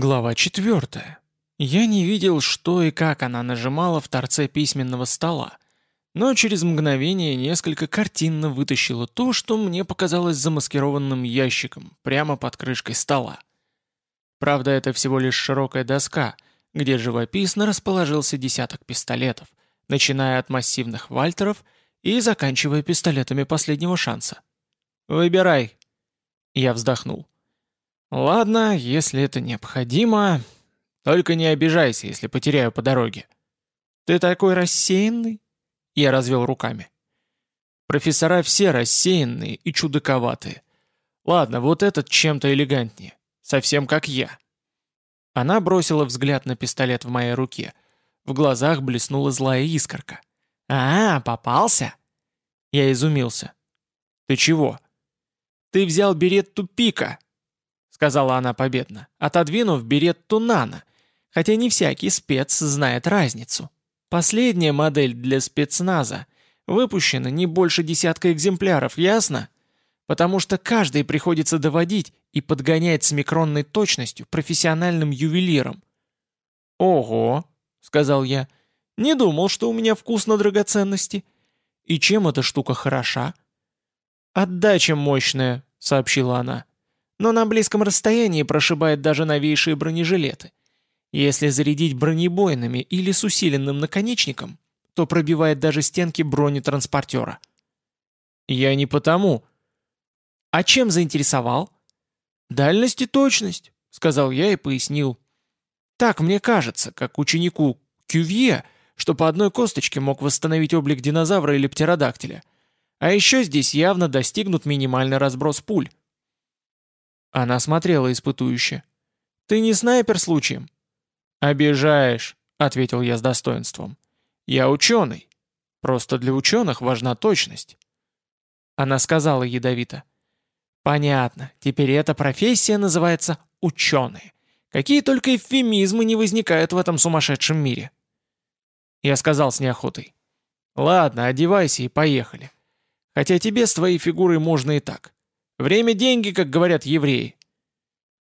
Глава 4. Я не видел, что и как она нажимала в торце письменного стола, но через мгновение несколько картинно вытащила то, что мне показалось замаскированным ящиком, прямо под крышкой стола. Правда, это всего лишь широкая доска, где живописно расположился десяток пистолетов, начиная от массивных вальтеров и заканчивая пистолетами последнего шанса. «Выбирай!» Я вздохнул. «Ладно, если это необходимо. Только не обижайся, если потеряю по дороге». «Ты такой рассеянный?» Я развел руками. «Профессора все рассеянные и чудаковатые. Ладно, вот этот чем-то элегантнее. Совсем как я». Она бросила взгляд на пистолет в моей руке. В глазах блеснула злая искорка. «А, попался?» Я изумился. «Ты чего?» «Ты взял берет тупика!» Сказала она победно, отодвинув берет Тунана, хотя не всякий спец знает разницу. Последняя модель для спецназа выпущена не больше десятка экземпляров, ясно? Потому что каждый приходится доводить и подгонять с микронной точностью профессиональным ювелиром. «Ого!» — сказал я. «Не думал, что у меня вкус на драгоценности. И чем эта штука хороша?» «Отдача мощная», — сообщила она но на близком расстоянии прошибает даже новейшие бронежилеты. Если зарядить бронебойными или с усиленным наконечником, то пробивает даже стенки бронетранспортера. Я не потому. А чем заинтересовал? Дальность и точность, сказал я и пояснил. Так мне кажется, как ученику Кювье, что по одной косточке мог восстановить облик динозавра или птеродактиля. А еще здесь явно достигнут минимальный разброс пуль. Она смотрела испытующе. «Ты не снайпер случаем?» «Обижаешь», — ответил я с достоинством. «Я ученый. Просто для ученых важна точность». Она сказала ядовито. «Понятно. Теперь эта профессия называется ученые. Какие только эвфемизмы не возникают в этом сумасшедшем мире». Я сказал с неохотой. «Ладно, одевайся и поехали. Хотя тебе с твоей фигурой можно и так. Время – деньги, как говорят евреи».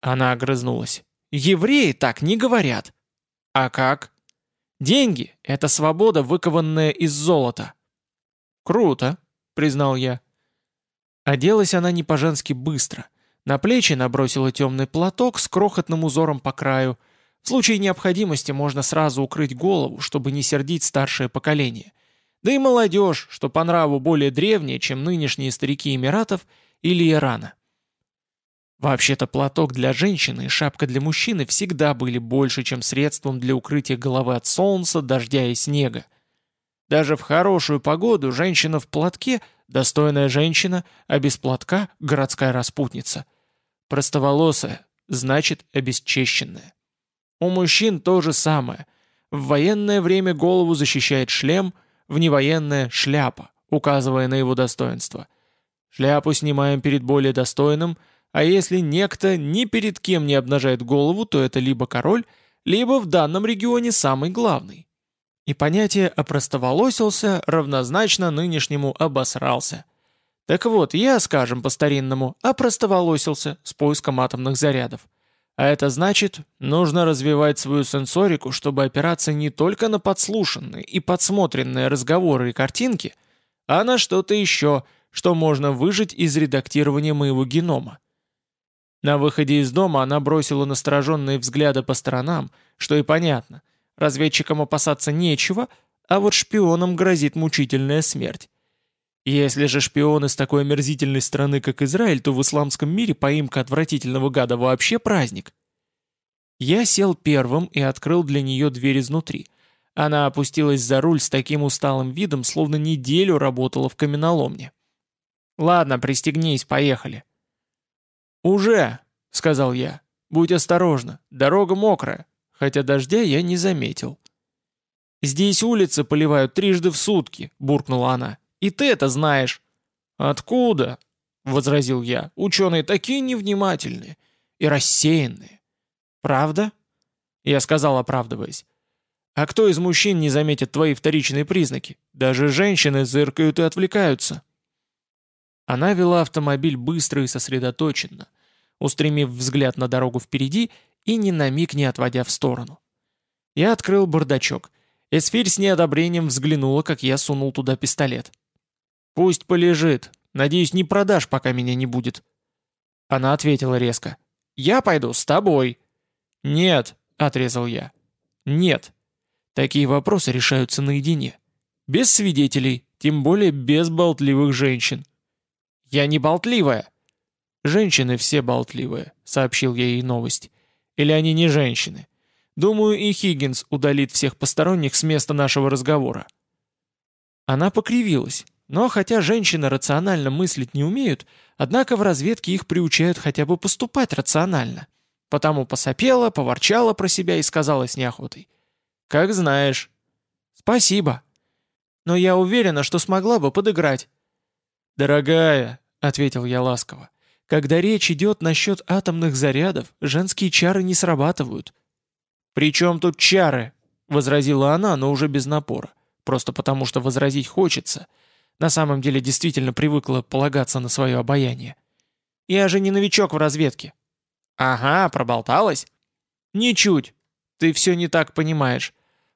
Она огрызнулась. «Евреи так не говорят». «А как?» «Деньги – это свобода, выкованная из золота». «Круто», – признал я. Оделась она не по-женски быстро. На плечи набросила темный платок с крохотным узором по краю. В случае необходимости можно сразу укрыть голову, чтобы не сердить старшее поколение. Да и молодежь, что по нраву более древняя, чем нынешние старики Эмиратов – или Ирана. Вообще-то платок для женщины и шапка для мужчины всегда были больше, чем средством для укрытия головы от солнца, дождя и снега. Даже в хорошую погоду женщина в платке – достойная женщина, а без платка – городская распутница. Простоволосая – значит обесчещенная. У мужчин то же самое. В военное время голову защищает шлем, в невоенное – шляпа, указывая на его достоинство. Шляпу снимаем перед более достойным, а если некто ни перед кем не обнажает голову, то это либо король, либо в данном регионе самый главный. И понятие «опростоволосился» равнозначно нынешнему «обосрался». Так вот, я, скажем по-старинному, опростоволосился с поиском атомных зарядов. А это значит, нужно развивать свою сенсорику, чтобы опираться не только на подслушанные и подсмотренные разговоры и картинки, а на что-то еще – что можно выжить из редактирования моего генома. На выходе из дома она бросила настороженные взгляды по сторонам, что и понятно. Разведчикам опасаться нечего, а вот шпионам грозит мучительная смерть. Если же шпион из такой омерзительной страны, как Израиль, то в исламском мире поимка отвратительного гада вообще праздник. Я сел первым и открыл для нее дверь изнутри. Она опустилась за руль с таким усталым видом, словно неделю работала в каменоломне. «Ладно, пристегнись, поехали». «Уже», — сказал я. «Будь осторожна, дорога мокрая, хотя дождя я не заметил». «Здесь улицы поливают трижды в сутки», — буркнула она. «И ты это знаешь». «Откуда?» — возразил я. «Ученые такие невнимательные и рассеянные». «Правда?» — я сказал, оправдываясь. «А кто из мужчин не заметит твои вторичные признаки? Даже женщины зыркают и отвлекаются». Она вела автомобиль быстро и сосредоточенно. устремив взгляд на дорогу впереди и ни на миг не отводя в сторону. Я открыл бардачок. Эсфирь с неодобрением взглянула, как я сунул туда пистолет. «Пусть полежит. Надеюсь, не продашь, пока меня не будет». Она ответила резко. «Я пойду с тобой». «Нет», — отрезал я. «Нет. Такие вопросы решаются наедине. Без свидетелей, тем более без болтливых женщин». «Я не болтливая». «Женщины все болтливые», — сообщил я ей новость. «Или они не женщины?» Думаю, и Хиггинс удалит всех посторонних с места нашего разговора». Она покривилась, но хотя женщины рационально мыслить не умеют, однако в разведке их приучают хотя бы поступать рационально. Потому посопела, поворчала про себя и сказала с неохотой. «Как знаешь». «Спасибо. Но я уверена, что смогла бы подыграть». «Дорогая», — ответил я ласково, — «когда речь идет насчет атомных зарядов, женские чары не срабатывают. «При чем тут чары?» — возразила она, но уже без напора. Просто потому, что возразить хочется. На самом деле действительно привыкла полагаться на свое обаяние. «Я же не новичок в разведке». «Ага, проболталась?» «Ничуть. Ты все не так понимаешь.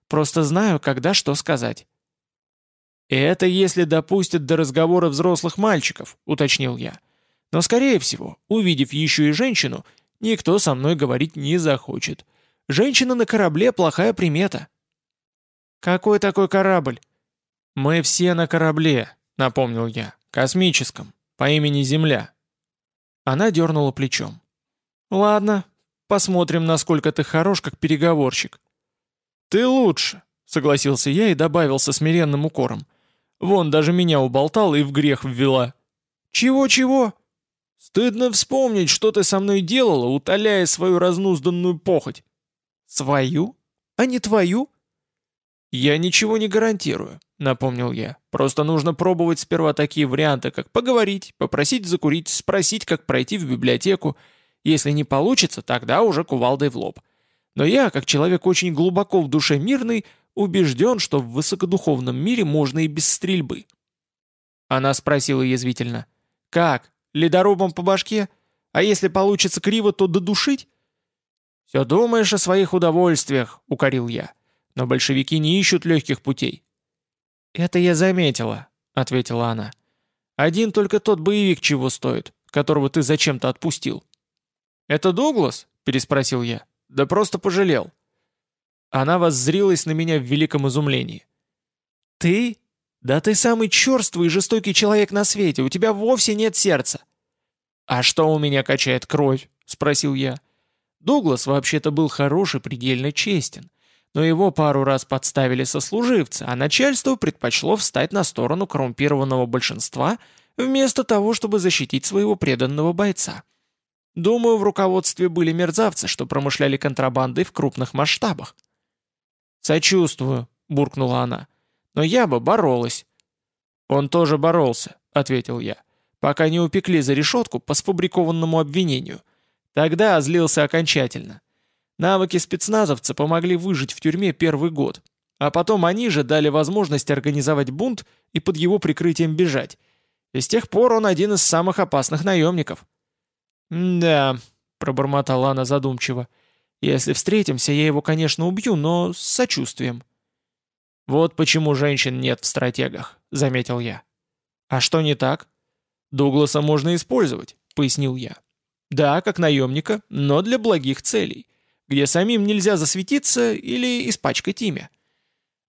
Просто знаю, когда что сказать». «Это если допустят до разговора взрослых мальчиков», — уточнил я. «Но, скорее всего, увидев еще и женщину, никто со мной говорить не захочет. Женщина на корабле – плохая примета». «Какой такой корабль?» «Мы все на корабле», — напомнил я. «Космическом, по имени Земля». Она дернула плечом. «Ладно, посмотрим, насколько ты хорош, как переговорщик». «Ты лучше», — согласился я и добавил со смиренным укором. «Вон, даже меня уболтала и в грех ввела». «Чего-чего?» «Стыдно вспомнить, что ты со мной делала, утоляя свою разнузданную похоть». «Свою? А не твою?» «Я ничего не гарантирую», — напомнил я. «Просто нужно пробовать сперва такие варианты, как поговорить, попросить закурить, спросить, как пройти в библиотеку. Если не получится, тогда уже кувалдой в лоб. Но я, как человек очень глубоко в душе мирный, убежден, что в высокодуховном мире можно и без стрельбы». Она спросила язвительно. «Как? Ледорубом по башке? А если получится криво, то додушить?» «Все думаешь о своих удовольствиях», — укорил я. «Но большевики не ищут легких путей». «Это я заметила», — ответила она. «Один только тот боевик чего стоит, которого ты зачем-то отпустил». «Это Дуглас?» — переспросил я. «Да просто пожалел». Она воззрилась на меня в великом изумлении. «Ты? Да ты самый черствый и жестокий человек на свете, у тебя вовсе нет сердца». «А что у меня качает кровь?» — спросил я. Дуглас вообще-то был хорош и предельно честен, но его пару раз подставили сослуживцы, а начальство предпочло встать на сторону коррумпированного большинства вместо того, чтобы защитить своего преданного бойца. Думаю, в руководстве были мерзавцы, что промышляли контрабандой в крупных масштабах. «Сочувствую», — буркнула она, — «но я бы боролась». «Он тоже боролся», — ответил я, — «пока не упекли за решетку по сфабрикованному обвинению». Тогда озлился окончательно. Навыки спецназовца помогли выжить в тюрьме первый год, а потом они же дали возможность организовать бунт и под его прикрытием бежать. И с тех пор он один из самых опасных наемников. «Да», — пробормотала она задумчиво, — «если встретимся, я его, конечно, убью, но с сочувствием». «Вот почему женщин нет в стратегах», — заметил я. «А что не так?» «Дугласа можно использовать», — пояснил я. Да, как наемника, но для благих целей, где самим нельзя засветиться или испачкать имя.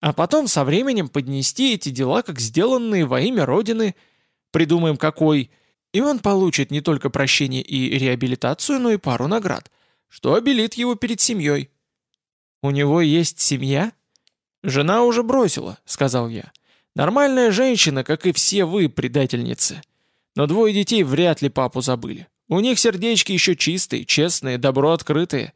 А потом со временем поднести эти дела как сделанные во имя Родины, придумаем какой, и он получит не только прощение и реабилитацию, но и пару наград, что обелит его перед семьей. «У него есть семья?» «Жена уже бросила», — сказал я. «Нормальная женщина, как и все вы, предательницы. Но двое детей вряд ли папу забыли. У них сердечки еще чистые, честные, добро открытые.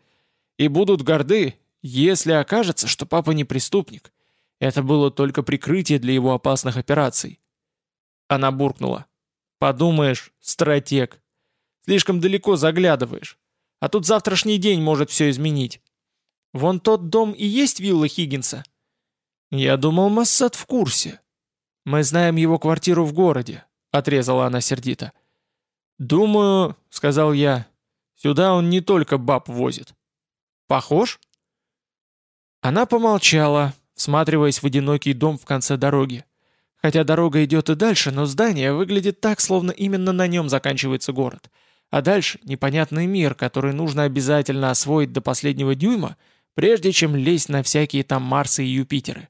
И будут горды, если окажется, что папа не преступник. Это было только прикрытие для его опасных операций. Она буркнула. «Подумаешь, стратег. Слишком далеко заглядываешь. А тут завтрашний день может все изменить. Вон тот дом и есть вилла Хиггинса?» «Я думал, Массад в курсе. Мы знаем его квартиру в городе», — отрезала она сердито. «Думаю», — сказал я, Сюда он не только баб возит. Похож? Она помолчала, всматриваясь в одинокий дом в конце дороги. Хотя дорога идет и дальше, но здание выглядит так, словно именно на нем заканчивается город. А дальше непонятный мир, который нужно обязательно освоить до последнего дюйма, прежде чем лезть на всякие там Марсы и Юпитеры.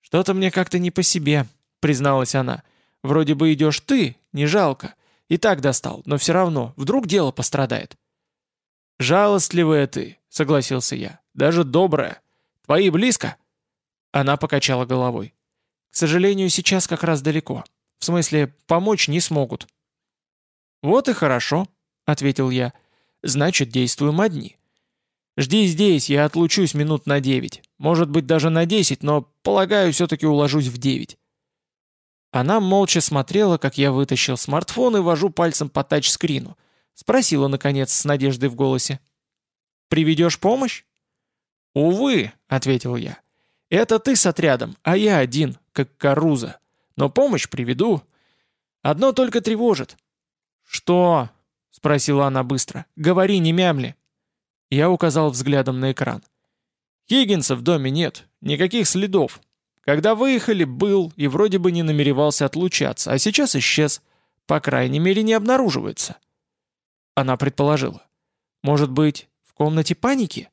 «Что-то мне как-то не по себе», — призналась она. «Вроде бы идешь ты, не жалко. И так достал, но все равно, вдруг дело пострадает». «Жалостливая ты», — согласился я. «Даже добрая. Твои близко?» Она покачала головой. К сожалению, сейчас как раз далеко. В смысле, помочь не смогут». «Вот и хорошо», — ответил я. «Значит, действуем одни. Жди здесь, я отлучусь минут на девять. Может быть, даже на десять, но, полагаю, все-таки уложусь в девять». Она молча смотрела, как я вытащил смартфон и вожу пальцем по тачскрину. Спросила, наконец, с надеждой в голосе. «Приведешь помощь?» «Увы», — ответил я. «Это ты с отрядом, а я один как Каруза. Но помощь приведу. Одно только тревожит». «Что?» — спросила она быстро. «Говори, не мямли». Я указал взглядом на экран. «Хиггинса в доме нет, никаких следов. Когда выехали, был и вроде бы не намеревался отлучаться, а сейчас исчез. По крайней мере, не обнаруживается». Она предположила. «Может быть, в комнате паники?»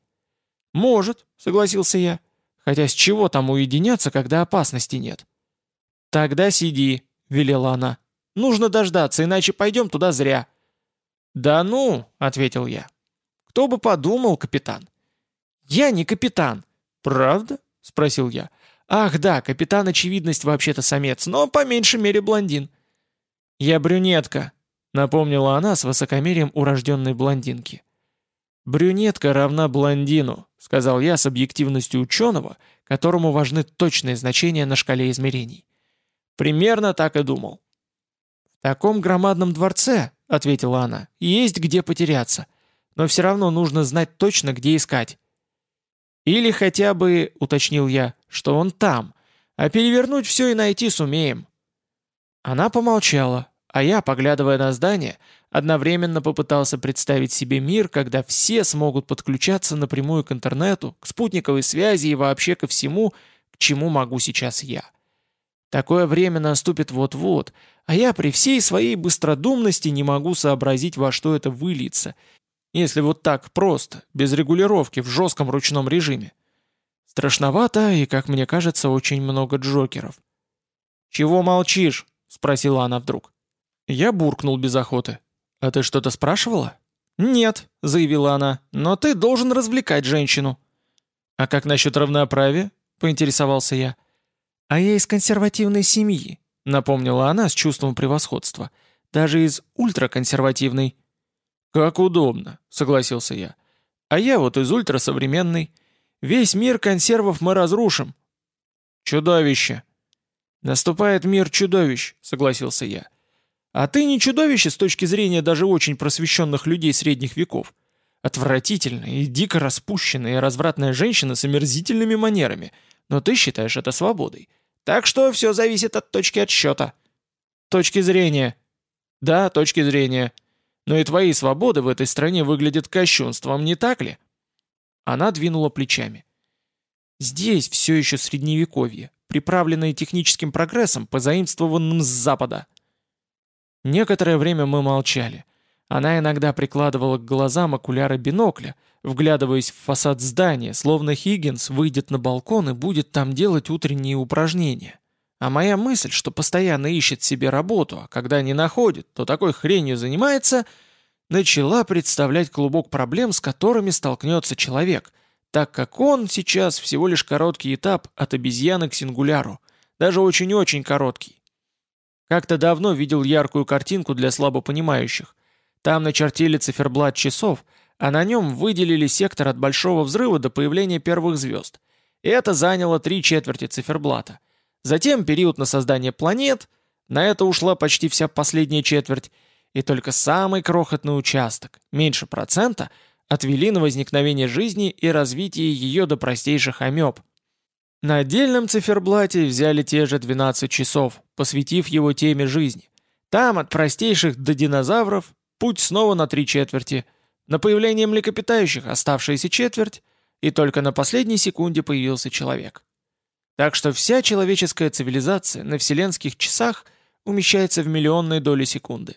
«Может», — согласился я. Хотя с чего там уединяться, когда опасности нет? «Тогда сиди», — велела она. «Нужно дождаться, иначе пойдем туда зря». «Да ну», — ответил я. «Кто бы подумал, капитан?» «Я не капитан». «Правда?» — спросил я. «Ах да, капитан очевидность вообще-то самец, но по меньшей мере блондин». «Я брюнетка», — напомнила она с высокомерием урожденной блондинки. «Брюнетка равна блондину», — сказал я с объективностью ученого, которому важны точные значения на шкале измерений. Примерно так и думал. «В таком громадном дворце», — ответила она, — «есть где потеряться, но все равно нужно знать точно, где искать». «Или хотя бы», — уточнил я, — «что он там, а перевернуть все и найти сумеем». Она помолчала, а я, поглядывая на здание, одновременно попытался представить себе мир, когда все смогут подключаться напрямую к интернету, к спутниковой связи и вообще ко всему, к чему могу сейчас я. Такое время наступит вот-вот, а я при всей своей быстродумности не могу сообразить, во что это выльется, если вот так просто, без регулировки, в жестком ручном режиме. Страшновато и, как мне кажется, очень много джокеров. «Чего молчишь?» — спросила она вдруг. Я буркнул без охоты. «А ты что-то спрашивала?» «Нет», — заявила она, — «но ты должен развлекать женщину». «А как насчет равноправия?» — поинтересовался я. «А я из консервативной семьи», — напомнила она с чувством превосходства. «Даже из ультраконсервативной». «Как удобно», — согласился я. «А я вот из ультрасовременной. Весь мир консервов мы разрушим». «Чудовище!» «Наступает мир чудовищ», — согласился я. А ты не чудовище с точки зрения даже очень просвещенных людей средних веков. Отвратительная и дико распущенная и развратная женщина с омерзительными манерами. Но ты считаешь это свободой. Так что все зависит от точки отсчета. Точки зрения. Да, точки зрения. Но и твои свободы в этой стране выглядят кощунством, не так ли? Она двинула плечами. Здесь все еще средневековье, приправленное техническим прогрессом, позаимствованным с Запада. Некоторое время мы молчали. Она иногда прикладывала к глазам окуляры бинокля, вглядываясь в фасад здания, словно Хиггинс выйдет на балкон и будет там делать утренние упражнения. А моя мысль, что постоянно ищет себе работу, а когда не находит, то такой хренью занимается, начала представлять клубок проблем, с которыми столкнется человек, так как он сейчас всего лишь короткий этап от обезьяны к сингуляру, даже очень-очень короткий. Как-то давно видел яркую картинку для слабопонимающих. Там начертили циферблат часов, а на нем выделили сектор от Большого Взрыва до появления первых звезд. И это заняло три четверти циферблата. Затем период на создание планет, на это ушла почти вся последняя четверть, и только самый крохотный участок, меньше процента, отвели на возникновение жизни и развитие ее до простейших амеб. На отдельном циферблате взяли те же 12 часов, посвятив его теме жизни. Там от простейших до динозавров путь снова на три четверти, На появление млекопитающих оставшаяся четверть, и только на последней секунде появился человек. Так что вся человеческая цивилизация на вселенских часах умещается в миллионной доли секунды.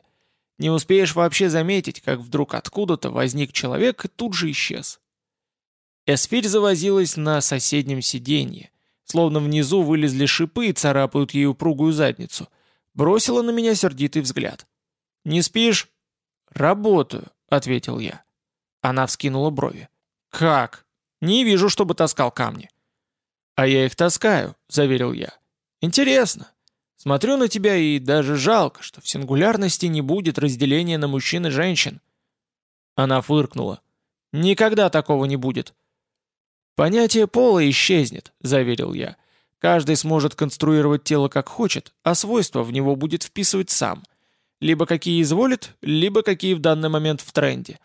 Не успеешь вообще заметить, как вдруг откуда-то возник человек и тут же исчез. Эсфирь завозилась на соседнем сиденье, словно внизу вылезли шипы и царапают ей упругую задницу. Бросила на меня сердитый взгляд. «Не спишь?» «Работаю», — ответил я. Она вскинула брови. «Как? Не вижу, чтобы таскал камни». «А я их таскаю», — заверил я. «Интересно. Смотрю на тебя и даже жалко, что в сингулярности не будет разделения на мужчин и женщин». Она фыркнула. «Никогда такого не будет. «Понятие пола исчезнет», — заверил я. «Каждый сможет конструировать тело как хочет, а свойства в него будет вписывать сам. Либо какие изволит, либо какие в данный момент в тренде.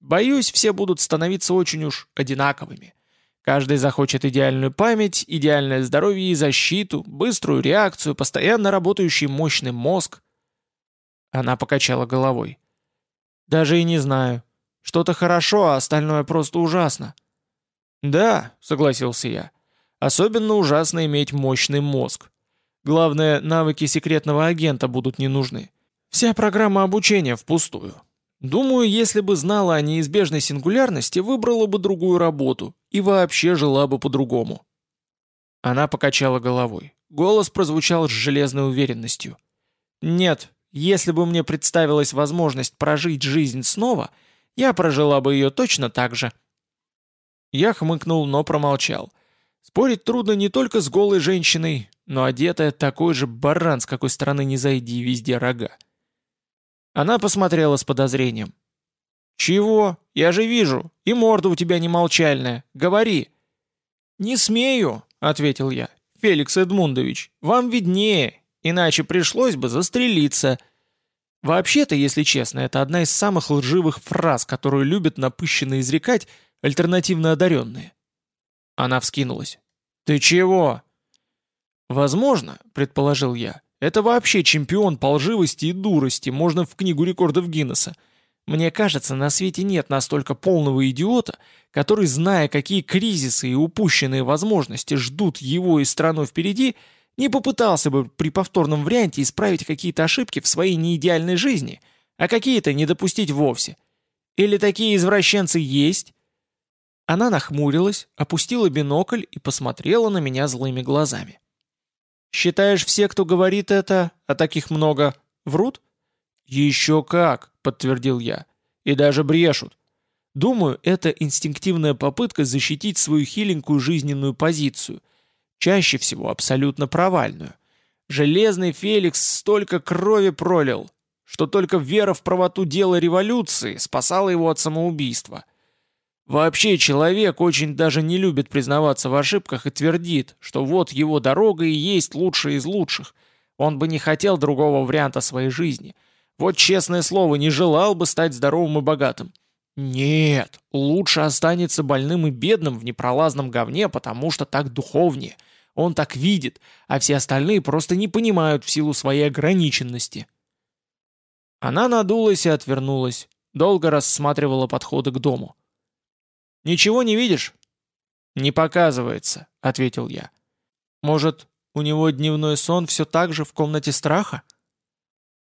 Боюсь, все будут становиться очень уж одинаковыми. Каждый захочет идеальную память, идеальное здоровье и защиту, быструю реакцию, постоянно работающий мощный мозг». Она покачала головой. «Даже и не знаю. Что-то хорошо, а остальное просто ужасно». «Да», — согласился я. «Особенно ужасно иметь мощный мозг. Главное, навыки секретного агента будут не нужны. Вся программа обучения впустую. Думаю, если бы знала о неизбежной сингулярности, выбрала бы другую работу и вообще жила бы по-другому». Она покачала головой. Голос прозвучал с железной уверенностью. «Нет, если бы мне представилась возможность прожить жизнь снова, я прожила бы ее точно так же». Я хмыкнул, но промолчал. Спорить трудно не только с голой женщиной, но одетая такой же баран, с какой стороны не зайди, везде рога. Она посмотрела с подозрением. «Чего? Я же вижу. И морда у тебя не молчальная. Говори». «Не смею», — ответил я. «Феликс Эдмундович, вам виднее, иначе пришлось бы застрелиться». Вообще-то, если честно, это одна из самых лживых фраз, которую любят напыщенно изрекать альтернативно одаренные. Она вскинулась. «Ты чего?» «Возможно», — предположил я, — «это вообще чемпион по лживости и дурости, можно в книгу рекордов Гиннесса. Мне кажется, на свете нет настолько полного идиота, который, зная, какие кризисы и упущенные возможности ждут его и страну впереди, не попытался бы при повторном варианте исправить какие-то ошибки в своей неидеальной жизни, а какие-то не допустить вовсе. Или такие извращенцы есть, она нахмурилась, опустила бинокль и посмотрела на меня злыми глазами. «Считаешь, все, кто говорит это, а таких много, врут?» «Еще как», — подтвердил я. «И даже брешут. Думаю, это инстинктивная попытка защитить свою хиленькую жизненную позицию, чаще всего абсолютно провальную. Железный Феликс столько крови пролил, что только вера в правоту дела революции спасала его от самоубийства». Вообще человек очень даже не любит признаваться в ошибках и твердит, что вот его дорога и есть лучшая из лучших. Он бы не хотел другого варианта своей жизни. Вот честное слово, не желал бы стать здоровым и богатым. Нет, лучше останется больным и бедным в непролазном говне, потому что так духовнее. Он так видит, а все остальные просто не понимают в силу своей ограниченности. Она надулась и отвернулась, долго рассматривала подходы к дому. «Ничего не видишь?» «Не показывается», — ответил я. «Может, у него дневной сон все так же в комнате страха?»